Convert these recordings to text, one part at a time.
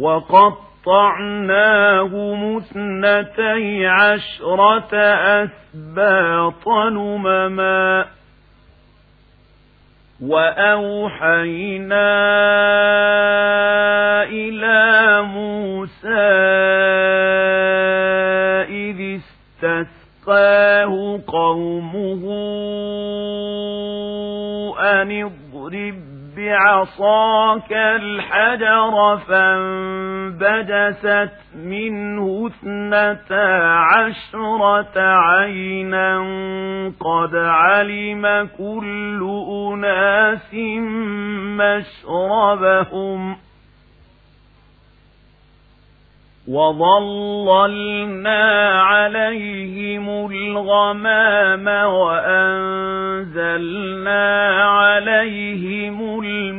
وقطعناه مثنتي عشرة أسباط نمما وأوحينا إلى موسى إذ استسقاه قومه أن اضرب بعصاك الحجر فانبجست منه اثنتا عشرة عينا قد علم كل أناس مشربهم وظللنا عليهم الغمام وأنزلنا عليهم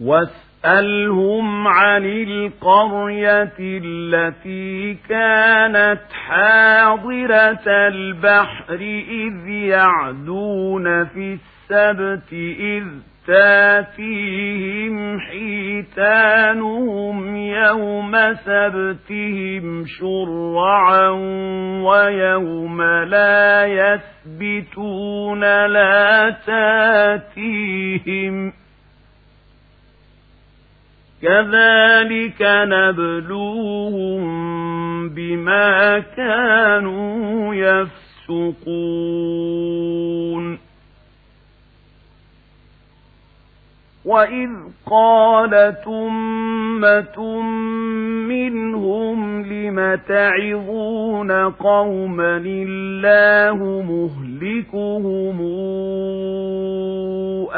واسألهم عن القرية التي كانت حاضرة البحر إذ يعدون في السبت إذ تاتيهم حيتانهم يوم سبتهم شرعا ويوم لا يثبتون لا تاتيهم كذلك نبلوهم بما كانوا يفسقون. وإذ قالت أمة منهم لم تعظون قوما الله مهلكهم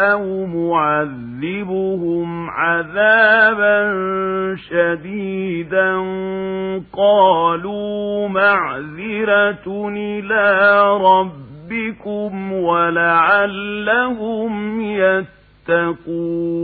أو معذبهم عذابا شديدا قالوا معذرة إلى ربكم ولعلهم يتقون